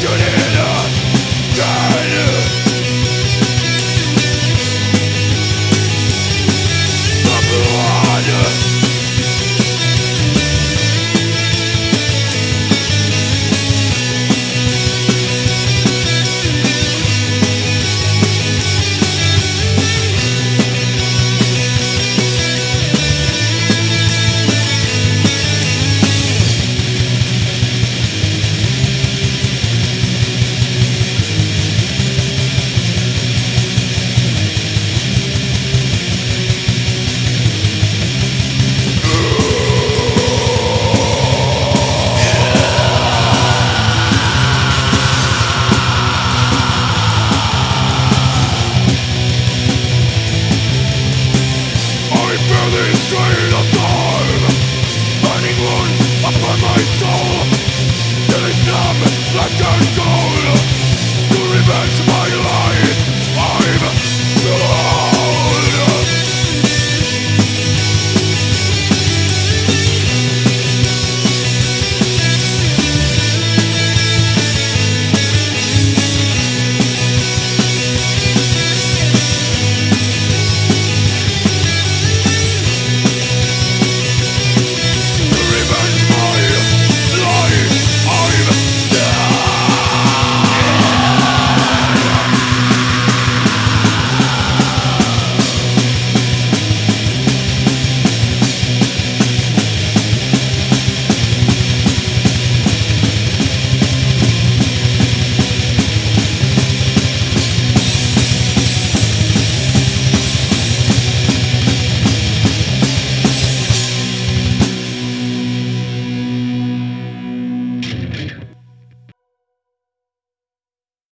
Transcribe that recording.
fire Straight up